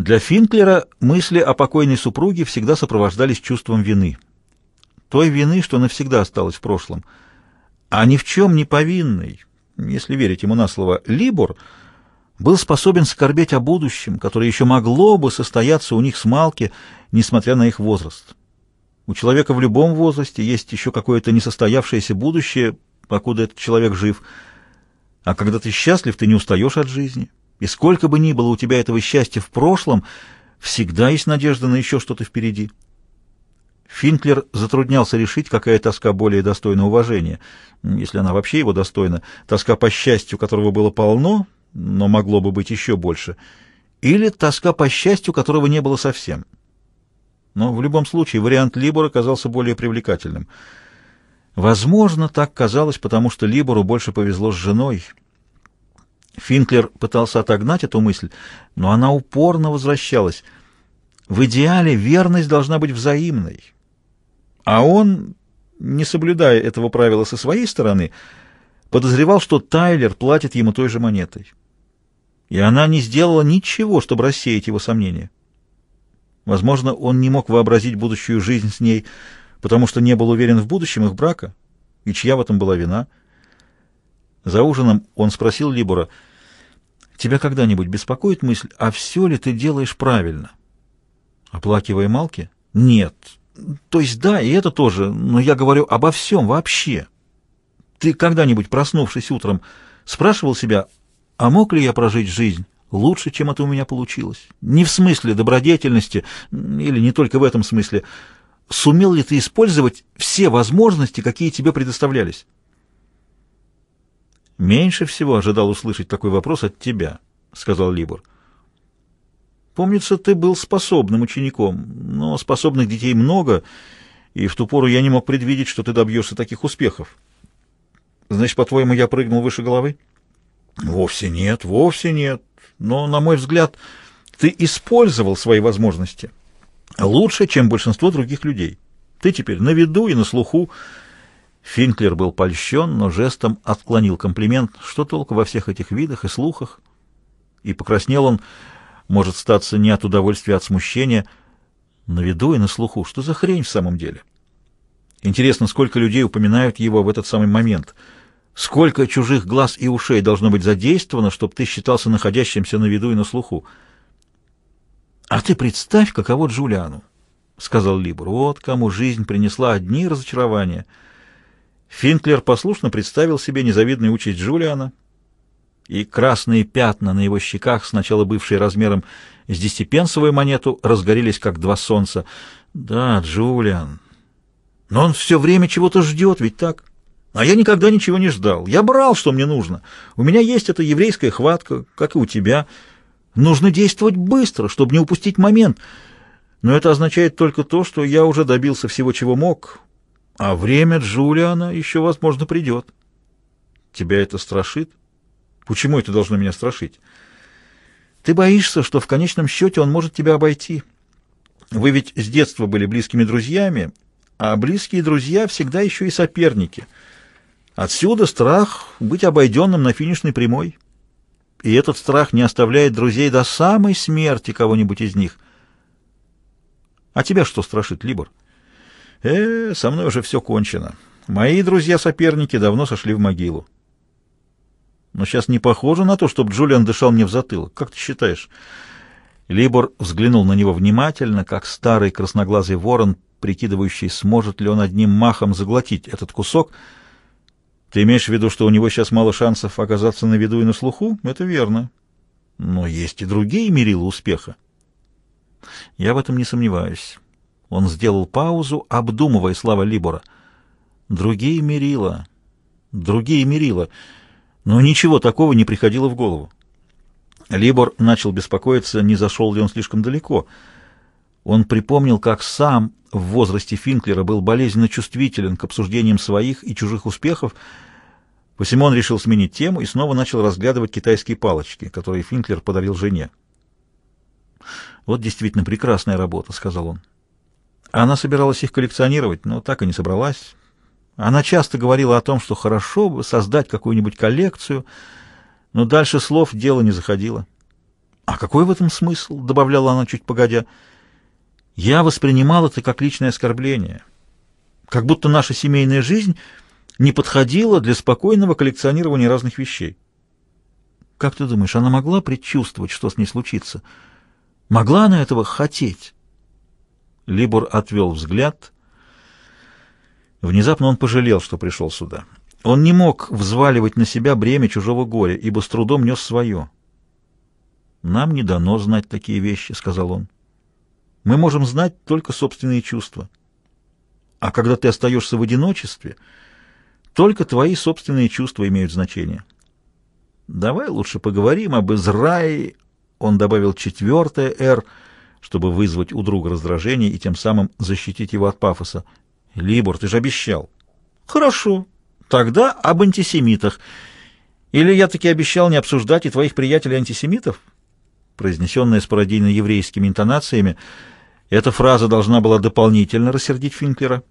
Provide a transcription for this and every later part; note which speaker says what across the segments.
Speaker 1: Для Финклера мысли о покойной супруге всегда сопровождались чувством вины. Той вины, что навсегда осталась в прошлом. А ни в чем не повинный, если верить ему на слово, Либор был способен скорбеть о будущем, которое еще могло бы состояться у них с Малки, несмотря на их возраст. У человека в любом возрасте есть еще какое-то несостоявшееся будущее, покуда этот человек жив. А когда ты счастлив, ты не устаешь от жизни. И сколько бы ни было у тебя этого счастья в прошлом, всегда есть надежда на еще что-то впереди. Финклер затруднялся решить, какая тоска более достойна уважения, если она вообще его достойна, тоска по счастью, которого было полно, но могло бы быть еще больше, или тоска по счастью, которого не было совсем. Но в любом случае вариант Либора казался более привлекательным. Возможно, так казалось, потому что Либору больше повезло с женой — Финклер пытался отогнать эту мысль, но она упорно возвращалась. В идеале верность должна быть взаимной. А он, не соблюдая этого правила со своей стороны, подозревал, что Тайлер платит ему той же монетой. И она не сделала ничего, чтобы рассеять его сомнения. Возможно, он не мог вообразить будущую жизнь с ней, потому что не был уверен в будущем их брака, и чья в этом была вина — за ужином он спросил Либора, «Тебя когда-нибудь беспокоит мысль, а все ли ты делаешь правильно?» «Оплакивая Малки?» «Нет. То есть да, и это тоже, но я говорю обо всем вообще. Ты когда-нибудь, проснувшись утром, спрашивал себя, а мог ли я прожить жизнь лучше, чем это у меня получилось? Не в смысле добродетельности, или не только в этом смысле. Сумел ли ты использовать все возможности, какие тебе предоставлялись?» «Меньше всего ожидал услышать такой вопрос от тебя», — сказал Либор. «Помнится, ты был способным учеником, но способных детей много, и в ту пору я не мог предвидеть, что ты добьешься таких успехов. Значит, по-твоему, я прыгнул выше головы?» «Вовсе нет, вовсе нет. Но, на мой взгляд, ты использовал свои возможности лучше, чем большинство других людей. Ты теперь на виду и на слуху, Финклер был польщен, но жестом отклонил комплимент, что толку во всех этих видах и слухах. И покраснел он, может статься не от удовольствия, а от смущения, на виду и на слуху. Что за хрень в самом деле? Интересно, сколько людей упоминают его в этот самый момент? Сколько чужих глаз и ушей должно быть задействовано, чтобы ты считался находящимся на виду и на слуху? А ты представь, каково Джулиану, — сказал Либор. Вот кому жизнь принесла одни разочарования — Финклер послушно представил себе незавидный участь Джулиана, и красные пятна на его щеках, сначала бывшие размером с десятипенсовую монету, разгорелись, как два солнца. «Да, Джулиан, но он все время чего-то ждет, ведь так?» А я никогда ничего не ждал. Я брал, что мне нужно. У меня есть эта еврейская хватка, как и у тебя. Нужно действовать быстро, чтобы не упустить момент. Но это означает только то, что я уже добился всего, чего мог. А время Джулиана еще, возможно, придет. Тебя это страшит? Почему это должно меня страшить? Ты боишься, что в конечном счете он может тебя обойти. Вы ведь с детства были близкими друзьями, а близкие друзья всегда еще и соперники. Отсюда страх быть обойденным на финишной прямой. И этот страх не оставляет друзей до самой смерти кого-нибудь из них. А тебя что страшит, Либор? — «Э, со мной уже все кончено. Мои друзья-соперники давно сошли в могилу». «Но сейчас не похоже на то, чтобы Джулиан дышал мне в затылок. Как ты считаешь?» Либор взглянул на него внимательно, как старый красноглазый ворон, прикидывающий, сможет ли он одним махом заглотить этот кусок. «Ты имеешь в виду, что у него сейчас мало шансов оказаться на виду и на слуху? Это верно. Но есть и другие мерилы успеха». «Я в этом не сомневаюсь». Он сделал паузу, обдумывая слова Либора. Другие мерила. Другие мерила. Но ничего такого не приходило в голову. Либор начал беспокоиться, не зашел ли он слишком далеко. Он припомнил, как сам в возрасте Финклера был болезненно чувствителен к обсуждениям своих и чужих успехов, посему он решил сменить тему и снова начал разглядывать китайские палочки, которые Финклер подарил жене. «Вот действительно прекрасная работа», — сказал он. Она собиралась их коллекционировать, но так и не собралась. Она часто говорила о том, что хорошо бы создать какую-нибудь коллекцию, но дальше слов дело не заходило. «А какой в этом смысл?» — добавляла она чуть погодя. «Я воспринимал это как личное оскорбление, как будто наша семейная жизнь не подходила для спокойного коллекционирования разных вещей». «Как ты думаешь, она могла предчувствовать, что с ней случится? Могла она этого хотеть?» Либор отвел взгляд. Внезапно он пожалел, что пришел сюда. Он не мог взваливать на себя бремя чужого горя, ибо с трудом нес свое. «Нам не дано знать такие вещи», — сказал он. «Мы можем знать только собственные чувства. А когда ты остаешься в одиночестве, только твои собственные чувства имеют значение». «Давай лучше поговорим об Израиле», — он добавил четвертое «Р», — чтобы вызвать у друга раздражение и тем самым защитить его от пафоса. «Либор, ты же обещал!» «Хорошо. Тогда об антисемитах. Или я таки обещал не обсуждать и твоих приятелей-антисемитов?» Произнесенная с пародийно-еврейскими интонациями, эта фраза должна была дополнительно рассердить Финклера.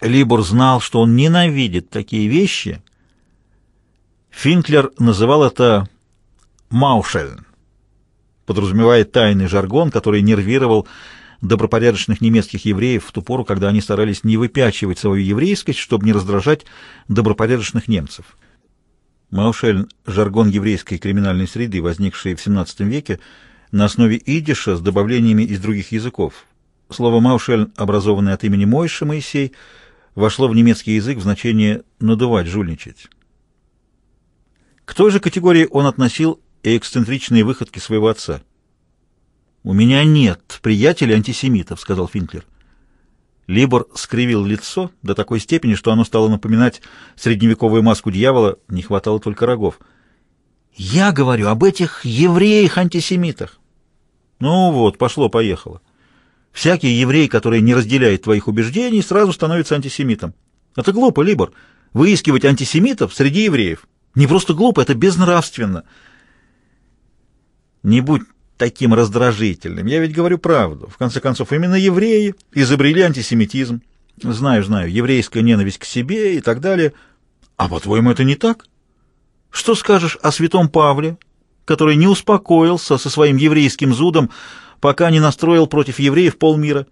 Speaker 1: Либор знал, что он ненавидит такие вещи. Финклер называл это «маушельн» подразумевая тайный жаргон, который нервировал добропорядочных немецких евреев в ту пору, когда они старались не выпячивать свою еврейскость, чтобы не раздражать добропорядочных немцев. Маушель – жаргон еврейской криминальной среды, возникший в XVII веке на основе идиша с добавлениями из других языков. Слово «маушель», образованное от имени Мойши Моисей, вошло в немецкий язык в значение «надувать, жульничать». К той же категории он относил и эксцентричные выходки своего отца. «У меня нет приятелей-антисемитов», — сказал Финклер. Либор скривил лицо до такой степени, что оно стало напоминать средневековую маску дьявола, не хватало только рогов. «Я говорю об этих евреях-антисемитах». «Ну вот, пошло-поехало. Всякий еврей, который не разделяет твоих убеждений, сразу становится антисемитом. Это глупо, Либор, выискивать антисемитов среди евреев. Не просто глупо, это безнравственно». Не будь таким раздражительным. Я ведь говорю правду. В конце концов, именно евреи изобрели антисемитизм. Знаю, знаю, еврейская ненависть к себе и так далее. А по-твоему, это не так? Что скажешь о святом Павле, который не успокоился со своим еврейским зудом, пока не настроил против евреев полмира?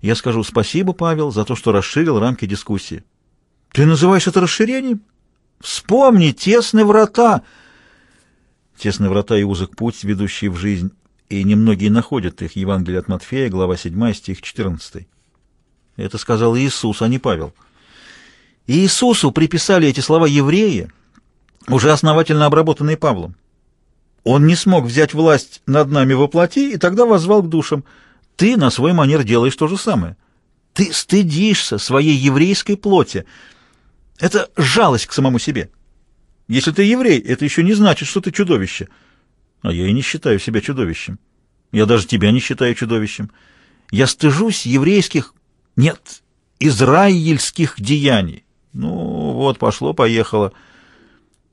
Speaker 1: Я скажу спасибо, Павел, за то, что расширил рамки дискуссии. Ты называешь это расширением? Вспомни тесные врата — тесные врата и узок путь, ведущий в жизнь, и немногие находят их. Евангелие от Матфея, глава 7, стих 14. Это сказал Иисус, а не Павел. И Иисусу приписали эти слова евреи, уже основательно обработанные Павлом. Он не смог взять власть над нами во плоти, и тогда возвал к душам. Ты на свой манер делаешь то же самое. Ты стыдишься своей еврейской плоти. Это жалость к самому себе. Если ты еврей, это еще не значит, что ты чудовище. А я и не считаю себя чудовищем. Я даже тебя не считаю чудовищем. Я стыжусь еврейских... Нет, израильских деяний. Ну, вот, пошло-поехало.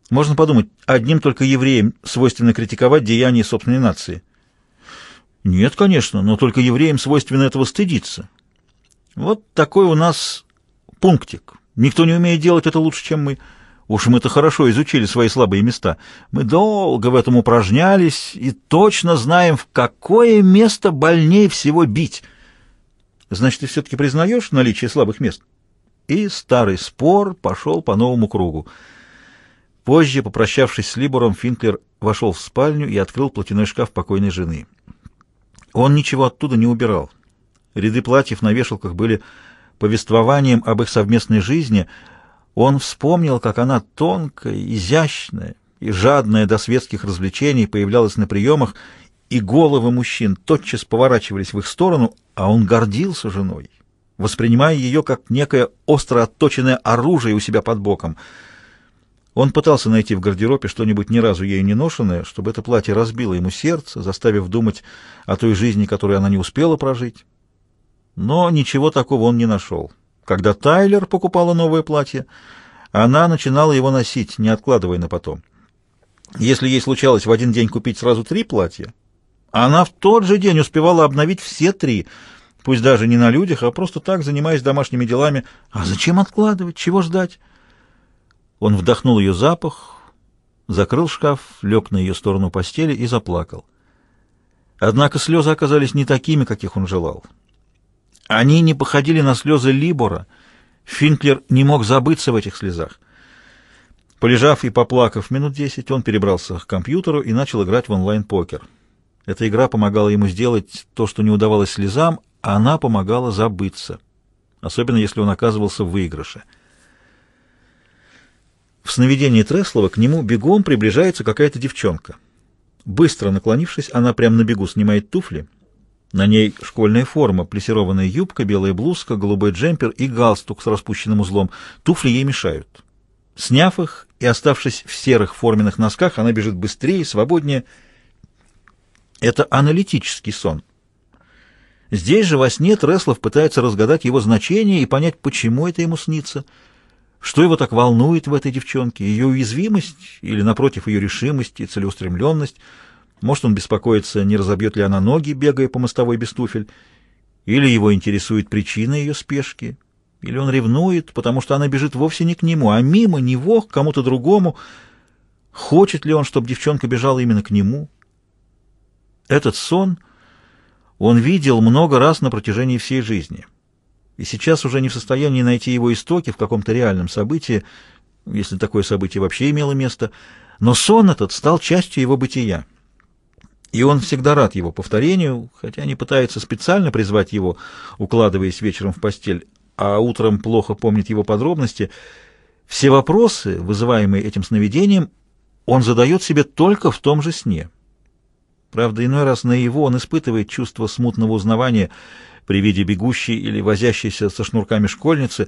Speaker 1: Можно подумать, одним только евреям свойственно критиковать деяния собственной нации. Нет, конечно, но только евреям свойственно этого стыдиться. Вот такой у нас пунктик. Никто не умеет делать это лучше, чем мы... Уж мы-то хорошо изучили свои слабые места. Мы долго в этом упражнялись и точно знаем, в какое место больнее всего бить. Значит, ты все-таки признаешь наличие слабых мест? И старый спор пошел по новому кругу. Позже, попрощавшись с Либором, Финклер вошел в спальню и открыл платяной шкаф покойной жены. Он ничего оттуда не убирал. Ряды платьев на вешалках были повествованием об их совместной жизни — он вспомнил, как она тонкая, изящная и жадная до светских развлечений появлялась на приемах, и головы мужчин тотчас поворачивались в их сторону, а он гордился женой, воспринимая ее как некое остро отточенное оружие у себя под боком. Он пытался найти в гардеробе что-нибудь ни разу ей не ношенное, чтобы это платье разбило ему сердце, заставив думать о той жизни, которую она не успела прожить. Но ничего такого он не нашел. Когда Тайлер покупала новое платье, она начинала его носить, не откладывая на потом. Если ей случалось в один день купить сразу три платья, она в тот же день успевала обновить все три, пусть даже не на людях, а просто так, занимаясь домашними делами. А зачем откладывать? Чего ждать? Он вдохнул ее запах, закрыл шкаф, лег на ее сторону постели и заплакал. Однако слезы оказались не такими, каких он желал. Они не походили на слезы Либора. Финклер не мог забыться в этих слезах. Полежав и поплакав минут десять, он перебрался к компьютеру и начал играть в онлайн-покер. Эта игра помогала ему сделать то, что не удавалось слезам, а она помогала забыться, особенно если он оказывался в выигрыше. В сновидении Треслова к нему бегом приближается какая-то девчонка. Быстро наклонившись, она прямо на бегу снимает туфли на ней школьная форма, плесированная юбка, белая блузка, голубой джемпер и галстук с распущенным узлом. Туфли ей мешают. Сняв их и оставшись в серых форменных носках, она бежит быстрее, свободнее. Это аналитический сон. Здесь же во сне Треслов пытается разгадать его значение и понять, почему это ему снится, что его так волнует в этой девчонке, ее уязвимость или, напротив, ее решимость и целеустремленность — может, он беспокоится, не разобьет ли она ноги, бегая по мостовой без туфель, или его интересует причина ее спешки, или он ревнует, потому что она бежит вовсе не к нему, а мимо него, к кому-то другому. Хочет ли он, чтобы девчонка бежала именно к нему? Этот сон он видел много раз на протяжении всей жизни. И сейчас уже не в состоянии найти его истоки в каком-то реальном событии, если такое событие вообще имело место, но сон этот стал частью его бытия. И он всегда рад его повторению, хотя не пытается специально призвать его, укладываясь вечером в постель, а утром плохо помнит его подробности. Все вопросы, вызываемые этим сновидением, он задает себе только в том же сне. Правда, иной раз на его он испытывает чувство смутного узнавания при виде бегущей или возящейся со шнурками школьницы,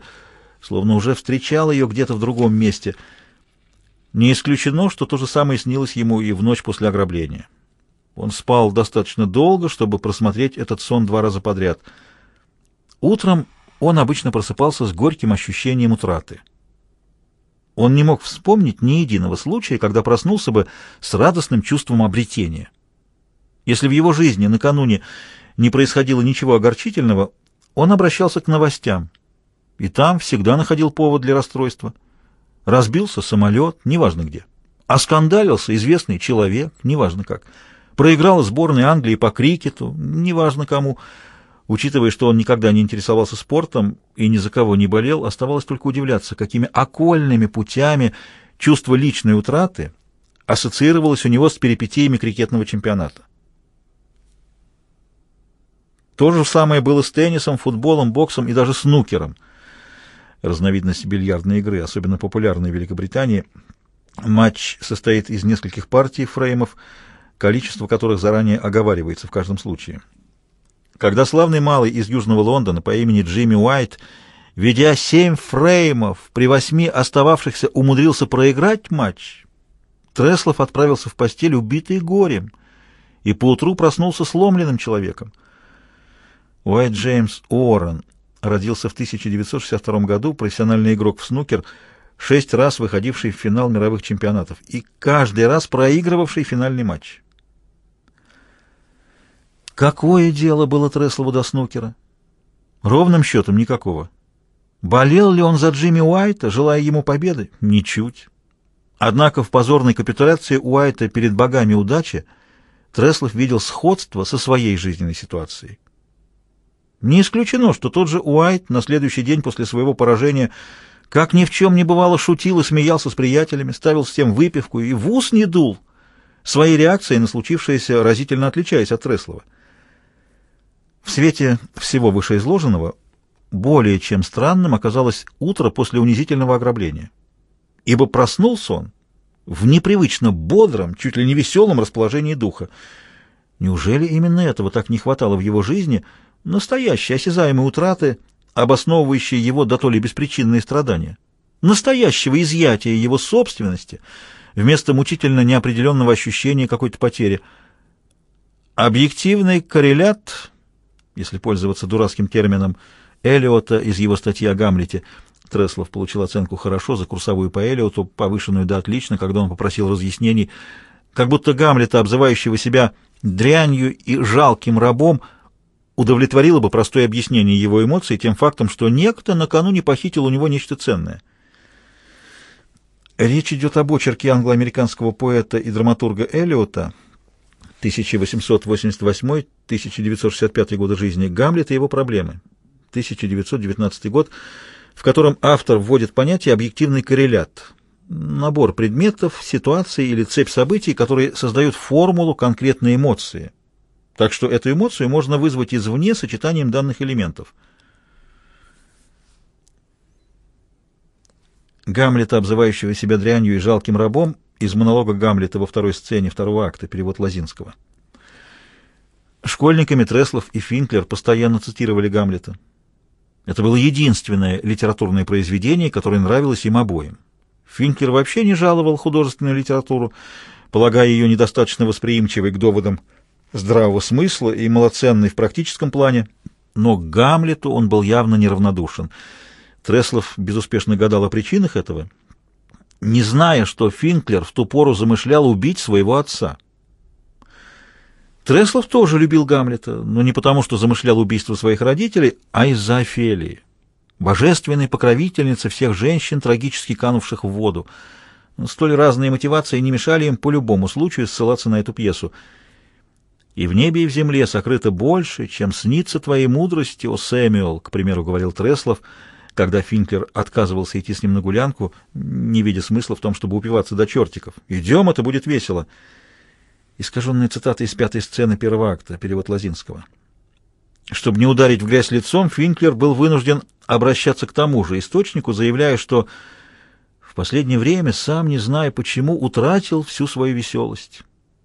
Speaker 1: словно уже встречал ее где-то в другом месте. Не исключено, что то же самое снилось ему и в ночь после ограбления. Он спал достаточно долго, чтобы просмотреть этот сон два раза подряд. Утром он обычно просыпался с горьким ощущением утраты. Он не мог вспомнить ни единого случая, когда проснулся бы с радостным чувством обретения. Если в его жизни накануне не происходило ничего огорчительного, он обращался к новостям, и там всегда находил повод для расстройства. Разбился самолет, неважно где. оскандалился известный человек, неважно как – проиграл сборной Англии по крикету, неважно кому. Учитывая, что он никогда не интересовался спортом и ни за кого не болел, оставалось только удивляться, какими окольными путями чувство личной утраты ассоциировалось у него с перипетиями крикетного чемпионата. То же самое было с теннисом, футболом, боксом и даже снукером. Разновидность бильярдной игры, особенно популярной в Великобритании. Матч состоит из нескольких партий фреймов – количество которых заранее оговаривается в каждом случае. Когда славный малый из Южного Лондона по имени Джимми Уайт, ведя семь фреймов, при восьми остававшихся умудрился проиграть матч, Треслов отправился в постель, убитый горем, и поутру проснулся сломленным человеком. Уайт Джеймс Уоррен родился в 1962 году, профессиональный игрок в снукер, шесть раз выходивший в финал мировых чемпионатов и каждый раз проигрывавший финальный матч. Какое дело было Треслову до снукера? Ровным счетом никакого. Болел ли он за Джимми Уайта, желая ему победы? Ничуть. Однако в позорной капитуляции Уайта перед богами удачи Треслов видел сходство со своей жизненной ситуацией. Не исключено, что тот же Уайт на следующий день после своего поражения как ни в чем не бывало шутил и смеялся с приятелями, ставил всем выпивку и в ус не дул, своей реакцией на случившееся разительно отличаясь от Треслова. В свете всего вышеизложенного более чем странным оказалось утро после унизительного ограбления. Ибо проснулся он в непривычно бодром, чуть ли не веселом расположении духа. Неужели именно этого так не хватало в его жизни, настоящей осязаемой утраты, обосновывающие его до то ли беспричинные страдания, настоящего изъятия его собственности вместо мучительно неопределенного ощущения какой-то потери? Объективный коррелят если пользоваться дурацким термином, Эллиота из его статьи о Гамлете. Треслов получил оценку «хорошо» за курсовую по Эллиоту, повышенную до «отлично», когда он попросил разъяснений, как будто Гамлета, обзывающего себя дрянью и жалким рабом, удовлетворило бы простое объяснение его эмоций тем фактом, что некто накануне похитил у него нечто ценное. Речь идет об очерке англо-американского поэта и драматурга Эллиота — 1888-1965 годы жизни Гамлета и его проблемы, 1919 год, в котором автор вводит понятие «объективный коррелят» — набор предметов, ситуаций или цепь событий, которые создают формулу конкретной эмоции. Так что эту эмоцию можно вызвать извне сочетанием данных элементов. Гамлета, обзывающего себя дрянью и жалким рабом, из монолога Гамлета во второй сцене второго акта, перевод Лазинского. Школьниками Треслов и Финклер постоянно цитировали Гамлета. Это было единственное литературное произведение, которое нравилось им обоим. Финклер вообще не жаловал художественную литературу, полагая ее недостаточно восприимчивой к доводам здравого смысла и малоценной в практическом плане, но к Гамлету он был явно неравнодушен. Треслов безуспешно гадал о причинах этого — не зная, что Финклер в ту пору замышлял убить своего отца. Треслов тоже любил Гамлета, но не потому, что замышлял убийство своих родителей, а из-за Офелии, божественной покровительницы всех женщин, трагически канувших в воду. Столь разные мотивации не мешали им по любому случаю ссылаться на эту пьесу. «И в небе, и в земле сокрыто больше, чем снится твоей мудрости, о Сэмюэл», — к примеру, говорил Треслов, — когда Финклер отказывался идти с ним на гулянку, не видя смысла в том, чтобы упиваться до чертиков. «Идем, это будет весело!» Искаженная цитата из пятой сцены первого акта, перевод Лазинского. Чтобы не ударить в грязь лицом, Финклер был вынужден обращаться к тому же источнику, заявляя, что в последнее время, сам не зная почему, утратил всю свою веселость.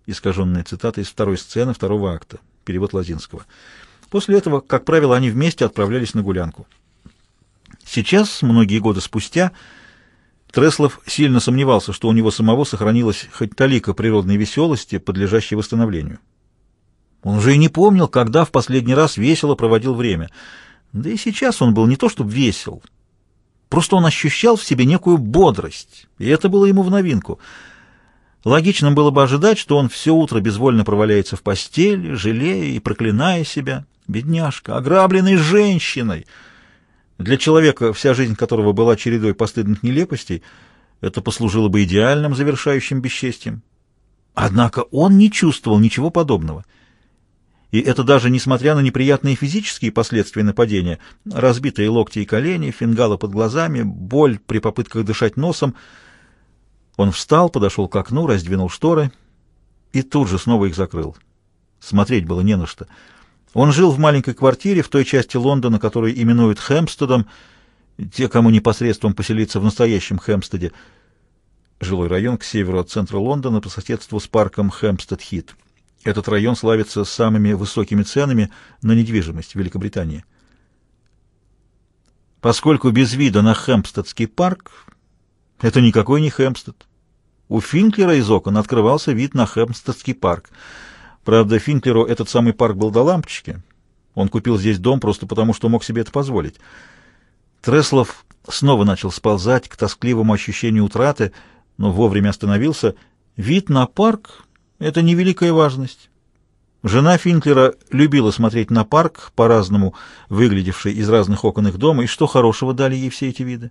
Speaker 1: Искаженная цитата из второй сцены второго акта, перевод Лазинского. После этого, как правило, они вместе отправлялись на гулянку. Сейчас, многие годы спустя, Треслов сильно сомневался, что у него самого сохранилась хоть талика природной веселости, подлежащей восстановлению. Он уже и не помнил, когда в последний раз весело проводил время. Да и сейчас он был не то чтобы весел. Просто он ощущал в себе некую бодрость, и это было ему в новинку. Логичным было бы ожидать, что он все утро безвольно проваляется в постели, жалея и проклиная себя. «Бедняжка, ограбленный женщиной!» Для человека, вся жизнь которого была чередой постыдных нелепостей, это послужило бы идеальным завершающим бесчестием. Однако он не чувствовал ничего подобного. И это даже несмотря на неприятные физические последствия нападения, разбитые локти и колени, фингалы под глазами, боль при попытках дышать носом. Он встал, подошел к окну, раздвинул шторы и тут же снова их закрыл. Смотреть было не на что. Он жил в маленькой квартире в той части Лондона, которую именуют Хэмпстедом, те, кому непосредством поселиться в настоящем Хэмпстеде, жилой район к северу от центра Лондона по соседству с парком Хэмпстед-Хит. Этот район славится самыми высокими ценами на недвижимость в Великобритании. Поскольку без вида на Хэмпстедский парк, это никакой не Хэмпстед. У Финклера из окон открывался вид на Хэмпстедский парк — Правда, Финклеру этот самый парк был до лампочки. Он купил здесь дом просто потому, что мог себе это позволить. Треслов снова начал сползать к тоскливому ощущению утраты, но вовремя остановился. Вид на парк — это невеликая важность. Жена Финклера любила смотреть на парк, по-разному выглядевший из разных окон их дома, и что хорошего дали ей все эти виды.